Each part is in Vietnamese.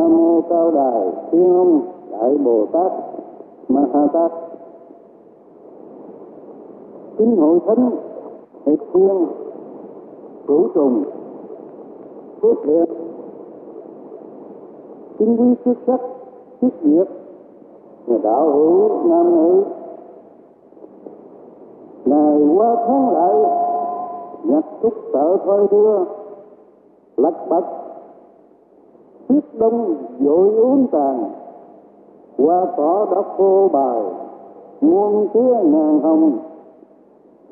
nam mô cao đài thiên ông đại bồ tát ma ha tát kính hội thánh hiệp thiên cửu trùng phước thiện kính quý chức sắc chức nghiệp, nhà đạo hữu nam nữ. Ngày qua tháng lại nhặt trúc sợ thôi đưa, lật bật tuyết đông dội uốn tàn. Qua cỏ đã khô bài, muôn tía ngàn hồng.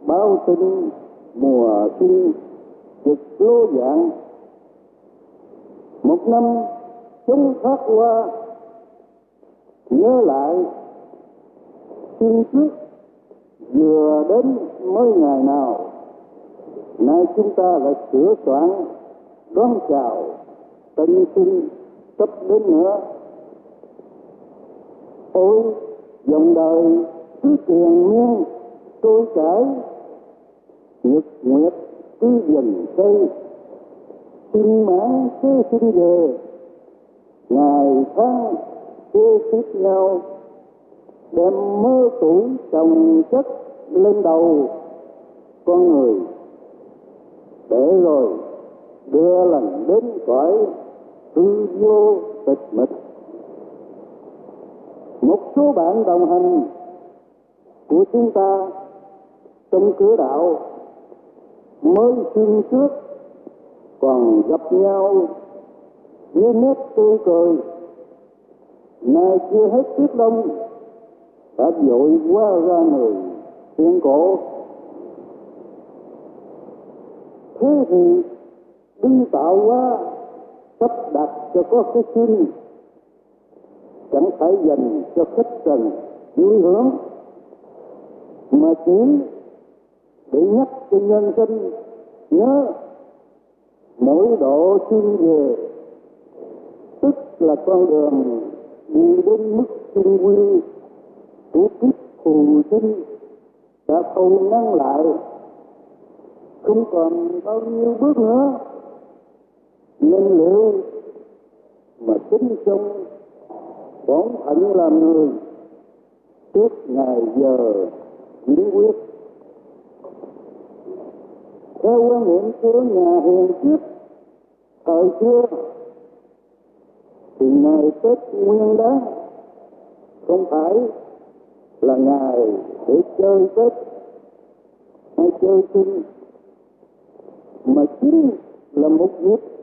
Bao tinh mùa xuân, trực lô dạng. Một năm chúng thoát qua nhớ lại. Xin trước vừa đến mới ngày nào, nay chúng ta lại sửa soạn đón chào tận sinh cấp đến nữa. Ôi, dòng đời cứ tiền miên trôi chảy. Nhật nguyệt cứ dần xây sinh mãn cứ xin về. Ngày tháng cứ tiếp nhau, đem mơ tuổi chồng chất lên đầu. Con người, để rồi đưa lần đến cõi hư vô tịch mịch. Một số bạn đồng hành của chúng ta trong cửa đạo mới xương trước còn gặp nhau với nét tươi cười. Nay chưa hết tiết đông, đã vội qua ra người tiếng cổ. Thế thì đi tạo hóa sắp đặt cho có cái sinh chẳng phải dành cho khách trần vui hưởng, mà chỉ để nhắc cho nhân sinh nhớ mỗi độ xin về. Tức là con đường đi đến mức trung quy của kiếp phù sinh đã không ngăn lại. Không còn bao nhiêu bước nữa nhân liệu mà tính trong bổn phận làm người, trước ngày giờ diễn quyết. Theo quan niệm của nhà hiền trước thời xưa, thì ngày tết nguyên đán không phải là ngày để chơi tết hay chơi sinh mà chính là một dịp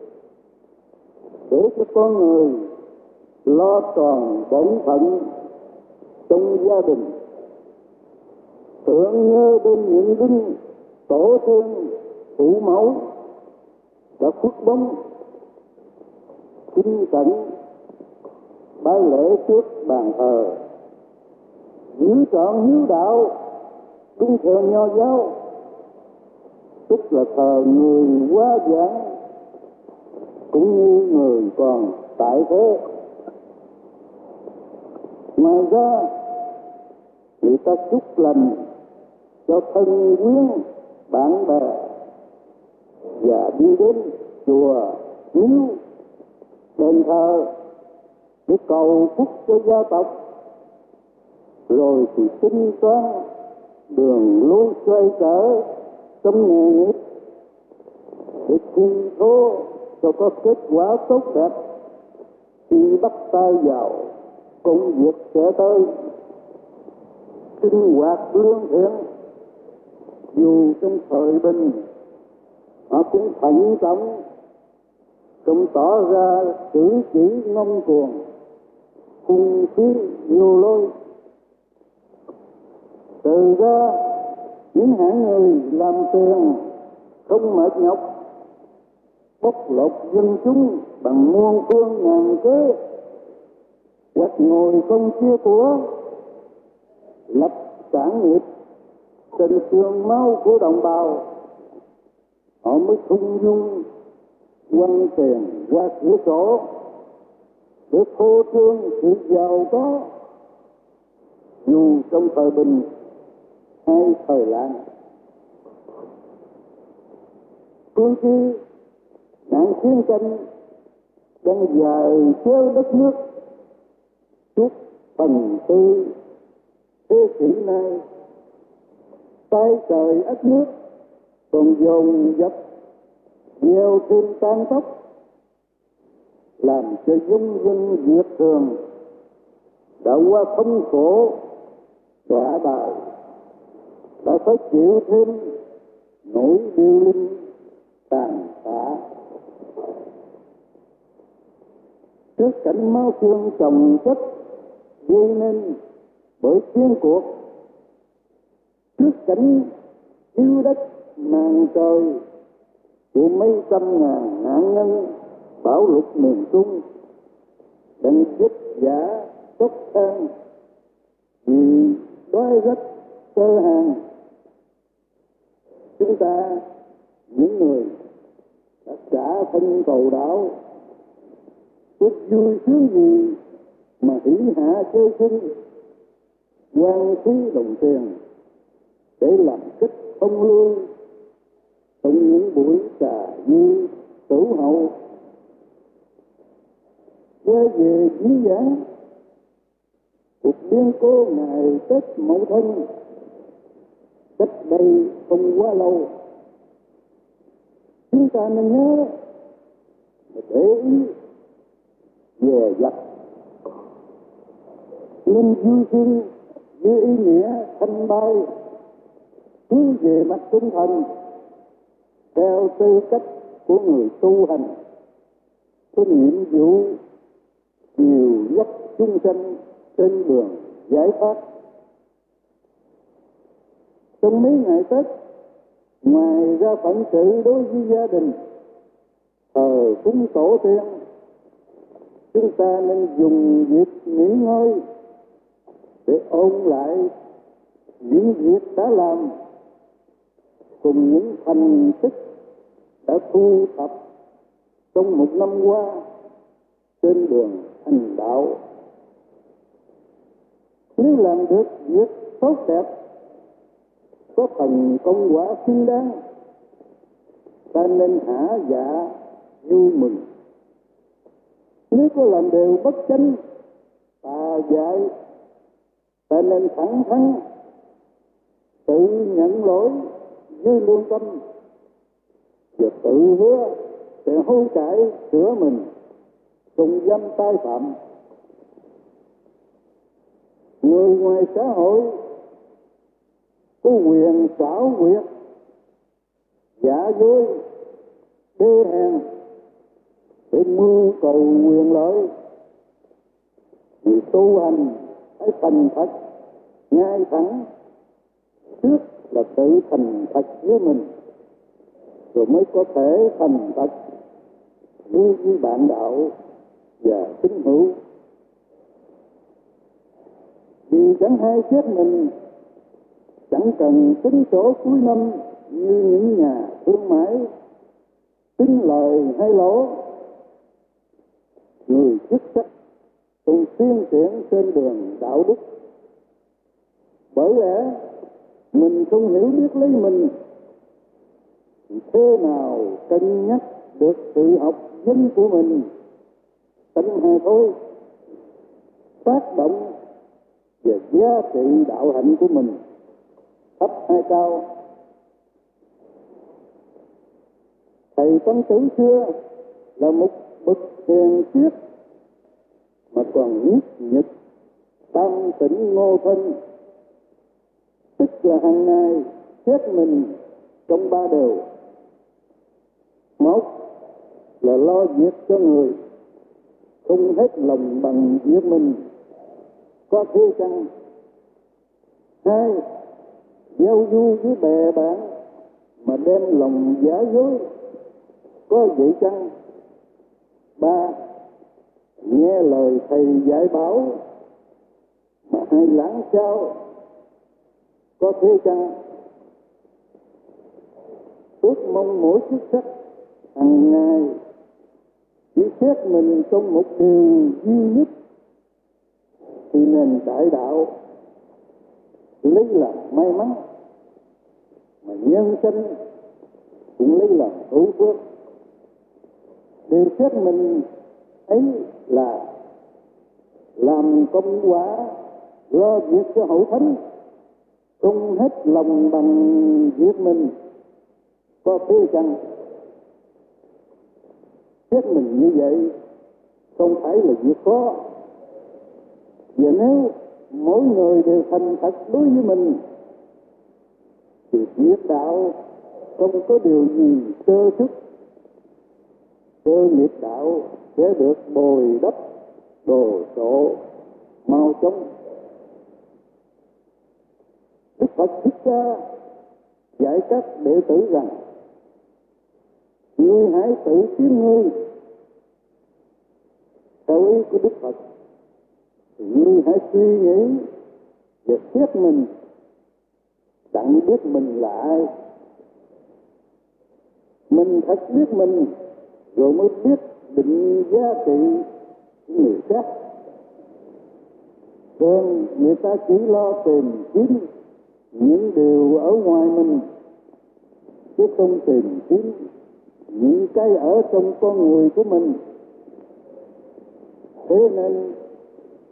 để cho con người lo tròn bổn phận trong gia đình tưởng nhớ đến những đinh, tổ tiên phụ mẫu đã khuất bóng kinh cảnh bái lễ trước bàn thờ. Giữ trọn hiếu đạo, đúng theo nho giáo, tức là thờ người quá giảng cũng như người còn tại thế. Ngoài ra, người ta chúc lành cho thân quyến bạn bè và đi đến chùa miếu đền thờ để cầu phúc cho gia tộc, rồi thì tính toán đường lối xoay trở trong nghề nghiệp để thi thố cho có kết quả tốt đẹp. Khi bắt tay vào, công việc sẽ tới. Sinh hoạt lương thiện. Dù trong thời bình, họ cũng thận trọng. Không tỏ ra cử chỉ ngông cuồng, hung khí nhiều lôi. Từ ra, những hạng người làm tiền không mệt nhọc phúc lột dân chúng bằng muôn phương ngàn kế. Hoặc ngồi không chia của, lập sản nghiệp tình thương máu của đồng bào. Họ mới thung dung, quăng tiền qua cửa sổ. Để phô trương sự giàu có. Dù trong thời bình hay thời lan phương chi nạn chiến tranh đang dài kéo đất nước suốt phần tư thế kỷ nay tay trời ách nước còn dồn dập nhiều thêm tan tóc, làm cho dung dân việt thường, đã qua không khổ đọa bài đã phải chịu thêm nỗi điêu linh tàn phá trước cảnh máu xương chồng chất gây nên bởi chiến cuộc. Trước cảnh yêu đất màn trời, của mấy trăm ngàn nạn nhân bão lụt miền trung đang giúp giả tốt than vì đói rất cơ hàng chúng ta, những người đã trả phân cầu đảo chút vui sướng gì mà hỷ hạ chơi sinh, quan phí đồng tiền để làm kích ông lương trong những buổi trà như tử hậu. Quay về dí dáng cuộc biến cố ngày tết mậu thân cách đây không quá lâu. Chúng ta nên nhớ để ý về giặc. Linh du sinh với ý nghĩa thanh bay, hướng về mặt tinh thần, theo tư cách của người tu hành, có nhiệm vụ nhiều dắt chúng sanh trên đường giải thoát. Trong mấy ngày tết, ngoài ra phận sự đối với gia đình, thờ cúng tổ tiên chúng ta nên dùng việc nghỉ ngơi để ôn lại những việc đã làm cùng những thành tích đã thu thập trong một năm qua trên đường hành đạo. Nếu làm được việc tốt đẹp, có thành công quả xứng đáng, ta nên hả dạ vui mừng nếu có làm điều bất chính, tà dại, ta nên thẳng thắn, tự nhận lỗi với lương tâm và tự hứa sẽ hối cải sửa mình cùng dâm tai phạm. Người ngoài xã hội có quyền xảo quyệt, giả dối, đê hèn để mưu cầu quyền lợi. Thì tu hành phải thành thật, ngay thẳng. Trước là tự thành thật với mình, rồi mới có thể thành thật đối với bạn đạo và tín hữu. Vì chẳng hay chết mình, chẳng cần tính sổ cuối năm như những nhà thương mại, tính lời hay lỗ người chức trách cùng tiên triển trên đường đạo đức. Bởi lẽ, mình không hiểu biết lấy mình, thì thế nào cân nhắc được sự học vấn của mình? Tánh hề thôi. Tác động về giá trị đạo hạnh của mình thấp hay cao? Thầy tân tử xưa là một bậc tiếc mà còn nhất nhật tăng tỉnh ngô thân tức là hàng ngày xét mình trong ba điều một là lo việc cho người, không hết lòng bằng việc mình. Có thế chăng hai, giao du với bè bạn, mà đem lòng giả dối. Có vậy chăng? Ba, nghe lời thầy giải bảo mà hay lãng sao? Có thế chăng? Ước mong mỗi chức sách hàng ngày chỉ xét mình trong một điều duy nhất thì nền đại đạo lấy làm may mắn, mà nhân sinh cũng lấy làm hữu phước điều xét mình ấy là làm công quả lo việc cho hậu thánh, không hết lòng bằng việc mình. Có tư chăng xét mình như vậy không phải là việc khó. Và nếu mỗi người đều thành thật đối với mình, thì việc đạo không có điều gì sơ sức cơ nghiệp đạo sẽ được bồi đắp đồ sộ mau chóng. Đức phật thích ca dạy các đệ tử rằng, ngươi hãy tự kiếm ngươi. Theo ý của đức phật thì ngươi hãy suy nghĩ và xét mình, đặng biết mình là ai. Mình thật biết mình rồi mới biết định giá trị của người khác. Còn người ta chỉ lo tìm kiếm những điều ở ngoài mình, chứ không tìm kiếm những cái ở trong con người của mình. Thế nên,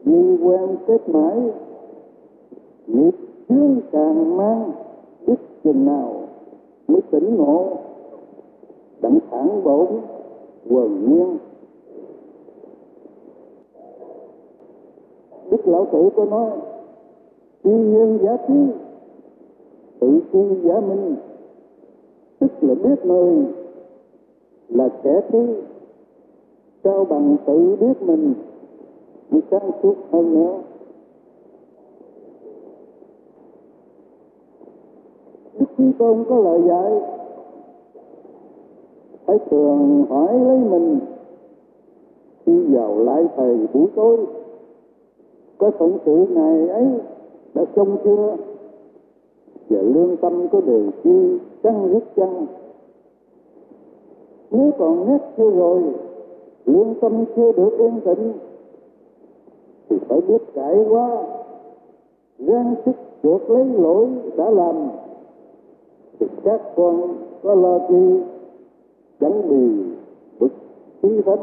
vì quen kết mãi, nghiệp chướng càng mang biết chừng nào mới tỉnh ngộ, đặng phản bổn quần nguyên. Đức lão tử có nói, tuy nhân giả trí tự chi giả minh, tức là biết người là kẻ trí sao bằng tự biết mình thì sáng suốt hơn nữa. Đức chí tôn có lời dạy phải thường hỏi lấy mình. Khi vào lại thầy buổi tối, có phận sự ngày ấy đã xong chưa? Và lương tâm có đề chi chăng rất chăng? Nếu còn nét chưa rồi, lương tâm chưa được yên tĩnh, thì phải biết cải quá. Gian sức chuộc lấy lỗi đã làm, thì các con có lo chi? Chánh bì bực trí thánh.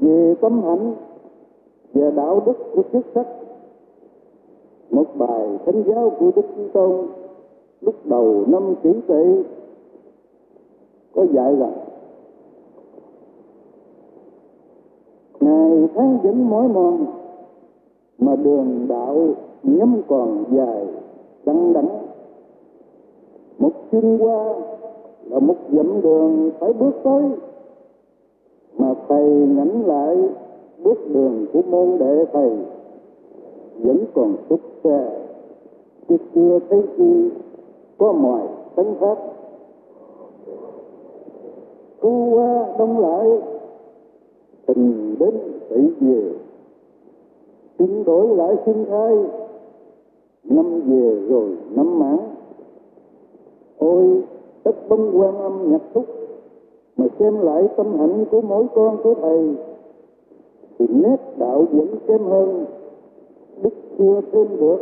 Về tâm hạnh, về đạo đức của chức sách một bài thánh giáo của đức chí tôn lúc đầu năm kỷ tỵ có dạy rằng, ngày tháng vẫn mỏi mòn mà đường đạo nhắm còn dài đắng đắng xuyên qua là một dặm đường phải bước tới. Mà thầy nhắm lại bước đường của môn đệ thầy vẫn còn xúc xe chứ chưa thấy chi có mọi tánh pháp thu qua đông lại, tình đến tỷ về. Chuyển đổi lại sinh thái năm về rồi năm mãn ôi tất bông quan âm nhập thúc mà xem lại tâm hạnh của mỗi con của thầy. Thì nét đạo vẫn kém hơn, đức chưa thêm được.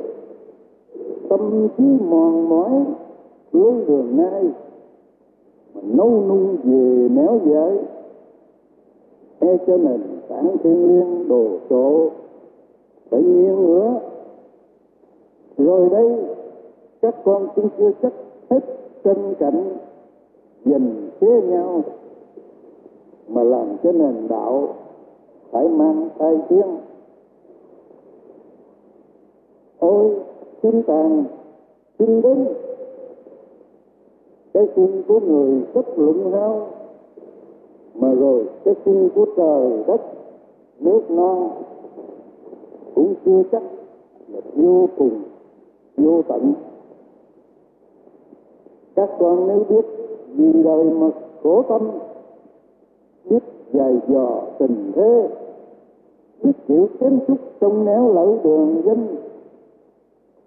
Tâm trí mòn mỏi, lối đường ngay mà nấu nung về méo dại. E cho nền tảng thiên liêng đồ sộ phải nhiên nữa rồi đây, các con cũng chưa chắc hết chân cảnh dành thế nhau, mà làm cho nền đạo phải mang tai tiếng. Ôi, chúng tàn xin đến cái xin của người rất luận hao mà rồi cái xin của trời đất, nước non cũng chưa chắc là vô cùng, vô tận các con nếu biết vì đời mà khổ tâm, biết dài dò tình thế, biết chịu kém chút trong néo lỡ đường danh,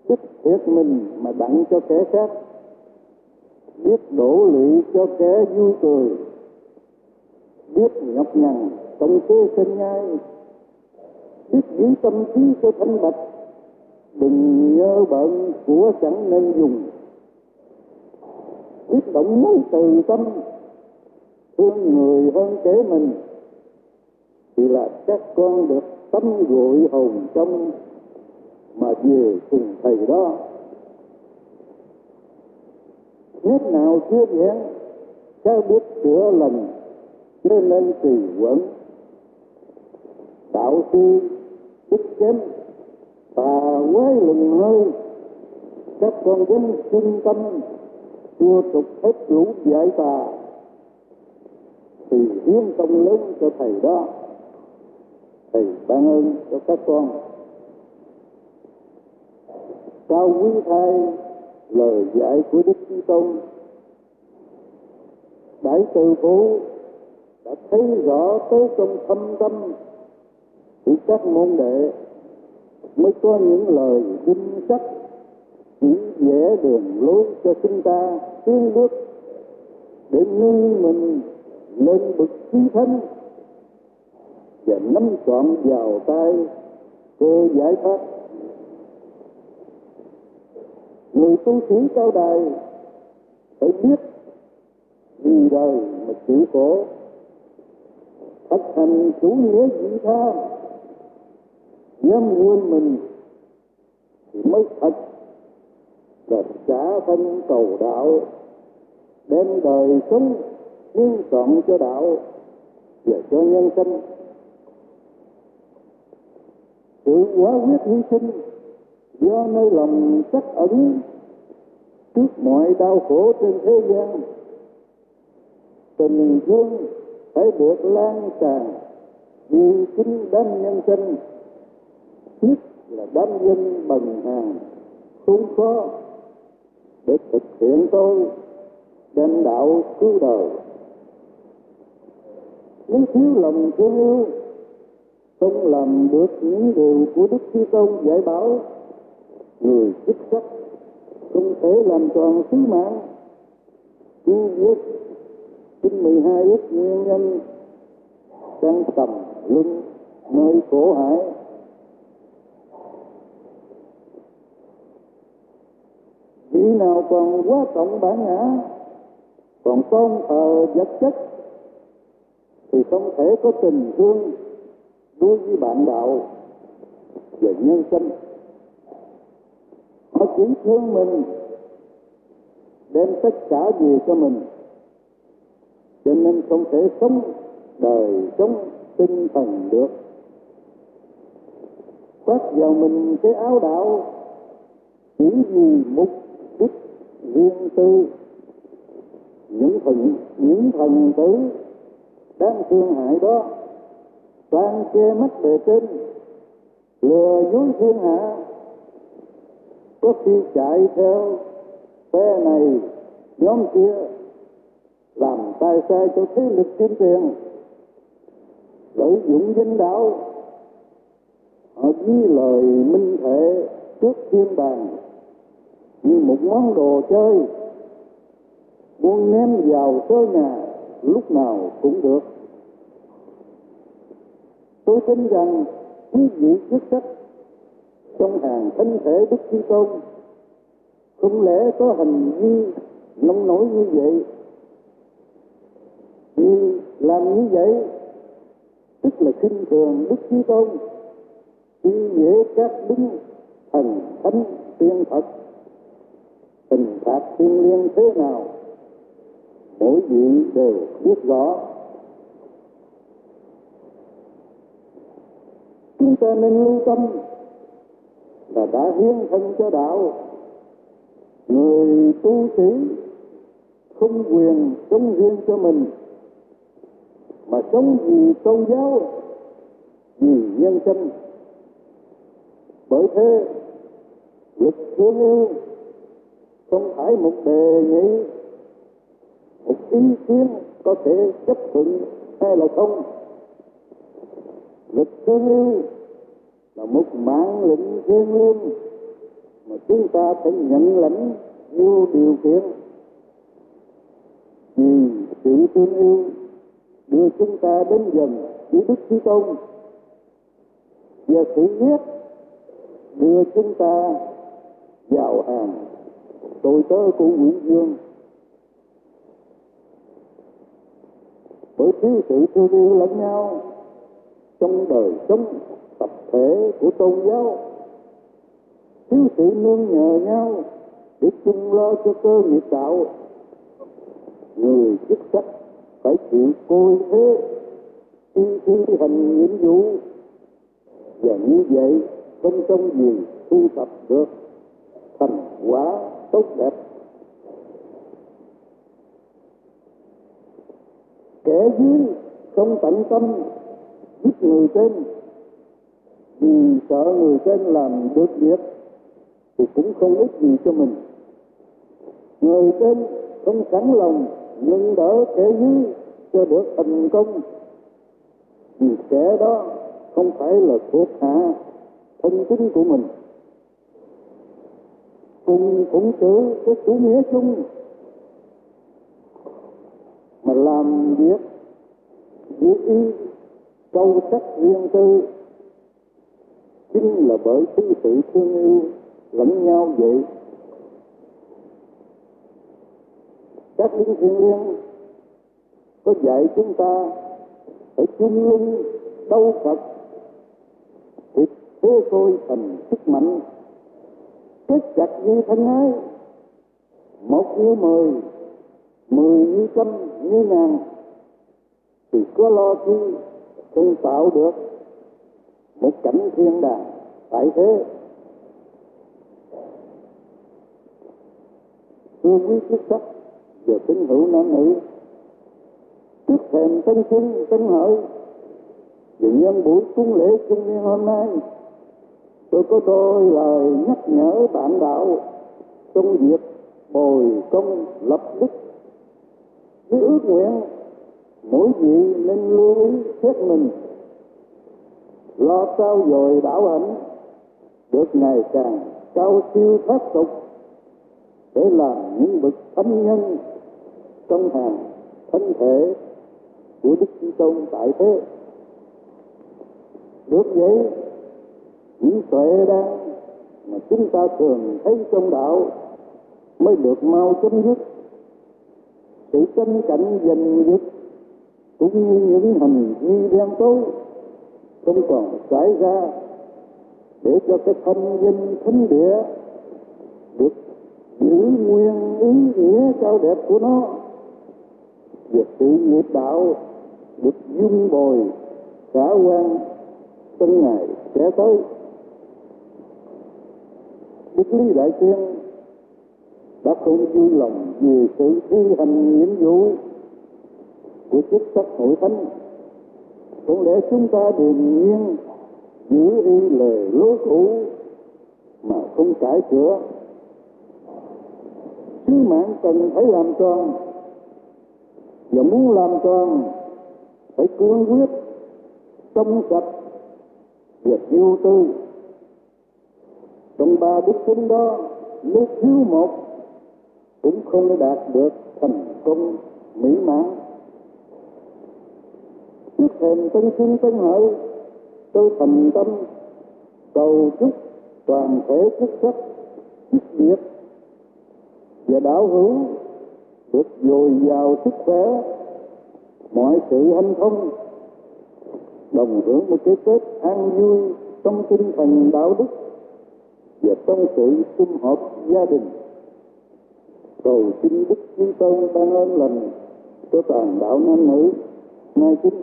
biết thiệt mình mà đặng cho kẻ khác, biết đổ lụy cho kẻ vui cười, biết nhọc nhằn trong kế sinh nhai, biết giữ tâm trí cho thanh bạch, đừng nhớ bận của chẳng nên dùng biết động mối từ tâm thương người hơn kể mình, thì là các con được tắm gội hồn trong mà về cùng thầy đó. Nét nào chưa vẹn các biết sửa lần cho nên tùy quẩn đạo sư đức kém và quái lừng hơi, các con dân trung tâm chưa tục hết lũ giải tà. Thì hiến công lớn cho thầy đó. Thầy ban ơn cho các con. Cao quý thay lời dạy của đức chí tôn. Đại từ phú đã thấy rõ tới trong thâm tâm của các môn đệ mới có những lời đinh sắc chỉ vẽ đường lối cho chúng ta tiến bước để nâng mình lên bậc trí thánh và nắm trọn vào tay cơ giải thoát. Người tu sĩ cao đài phải biết vì đời mà chịu khổ thực hành chủ nghĩa vị tha dám quên mình thì mới thật là trả thân cầu đạo. Đem đời sống Nguyên trọng cho đạo và cho nhân sinh. Sự quá quyết hy sinh do nơi lòng chắc ẩn trước mọi đau khổ trên thế gian. Tình thương phải được lan tràn vì chính đám nhân sinh. Nhất là đám dân bằng hàng không khó để thực hiện tôi đem đạo cứu đời. Nếu thiếu lòng thương yêu, không làm được những điều của đức thi Tôn dạy bảo, người chức sắc không thể làm tròn sứ mạng. Chi viết chín mười hai nguyên nhân đang tầm luân nơi khổ hải. Nào còn quá trọng bản ngã, còn tôn thờ vật chất, thì không thể có tình thương đối với bạn đạo và nhân sinh họ chỉ thương mình, đem tất cả gì cho mình, cho nên không thể sống đời sống tinh thần được. Khoác vào mình cái áo đạo, chỉ vì mục riêng tư, những thần những thần tử đang thương hại đó toàn che mắt bề trên, lừa dối thiên hạ, có khi chạy theo phe này, nhóm kia, làm tay sai cho thế lực kiếm tiền, lợi dụng danh đạo. Họ ghi lời minh thể trước thiên bàn như một món đồ chơi. Muốn ném vào tới nhà, lúc nào cũng được. Tôi tin rằng quý vị chức trách trong hàng thân thể đức chí tôn, không lẽ có hành vi nông nổi như vậy? Vì làm như vậy, tức là khinh thường đức chí tôn, khi dễ các đứng thần thánh tiên thật tình phạt thiên liêng thế nào? Mỗi vị đều biết rõ. Chúng ta nên lưu tâm là đã hiến thân cho đạo. Người tu sĩ không quyền sống riêng cho mình, mà sống vì tôn giáo, vì nhân sinh bởi thế lực thương yêu không phải một đề nghị. Một ý kiến có thể chấp thuận hay là không? Lực tương yêu là một mạng lệnh thiêng liêng mà chúng ta phải nhận lãnh vô điều kiện. Vì sự tương yêu đưa chúng ta đến gần với Đức Chí Tôn và sự biết đưa chúng ta vào hàng tôi tớ của Nguyễn Dương bởi thiếu sự thương yêu lẫn nhau, trong đời sống, tập thể của tôn giáo thiếu sự nương nhờ nhau để chung lo cho cơ nghiệp đạo. Người chức trách phải chịu côi thế khi thi hành nhiệm vụ, và như vậy không trong gì thu thập được thành quả tốt đẹp. Kẻ dưới không tận tâm giúp người trên, vì sợ người trên làm được việc thì cũng không ích gì cho mình. Người trên không sẵn lòng nhận đỡ kẻ dưới cho được thành công, vì kẻ đó không phải là thuộc hạ thân tín của mình cùng phụng sự cái chủ nghĩa chung. Mà làm việc giữ ý câu trách riêng tư, chính là bởi tư tự thương yêu lẫn nhau vậy. Các linh thiêng liêng có dạy chúng ta phải chung lưng đâu Phật, thì thế tôi thành sức mạnh kết chặt như thân ái. Một như mười mười như trăm như ngàn. Thì có lo chi không tạo được một cảnh thiên đàng. Tại thế. Thưa quý chức sắc và tín hữu nam nữ, trước thềm tân sinh tân hợi và nhân buổi cúng lễ trung niên hôm nay tôi có đôi lời nhắc nhở bạn đạo trong việc bồi công lập đức. Với ước nguyện mỗi vị nên lưu ý xét mình. Lo trao dồi đạo hạnh được ngày càng cao siêu thoát tục. Để làm những bậc thánh nhân trong hàng thân thể của Đức chúa Tôn tại thế. Được vậy, những tuệ đang mà chúng ta thường thấy trong đạo mới được mau chấm dứt sự tranh cạnh giành giật cũng như những hành vi đen tối không còn xảy ra để cho cái thanh danh thánh địa được giữ nguyên ý nghĩa cao đẹp của nó. Việc sự nghiệp đạo được dung bồi khả quan trong ngày sẽ tới đức lý đại tiên đã không vui lòng vì sự thi hành nhiệm vụ của chức sắc hội thánh. Cũng lẽ chúng ta điềm nhiên giữ y lời lối cũ mà không cải sửa. Sứ mạng cần phải làm tròn và muốn làm tròn phải cương quyết, trong sạch và vô tư trong ba đức tính đó nếu thiếu một, cũng không đạt được thành công mỹ mãn. Trước thềm tân xuân tân hợi tôi thành tâm cầu chúc toàn thể chức sắc, chức việc và đạo hữu được dồi dào sức khỏe, mọi sự hanh thông, đồng hưởng một cái tết an vui trong tinh thần đạo đức và trong sự sum họp gia đình, cầu xin đức chúa tôn ban ơn lành cho toàn đạo nam nữ. Nay chính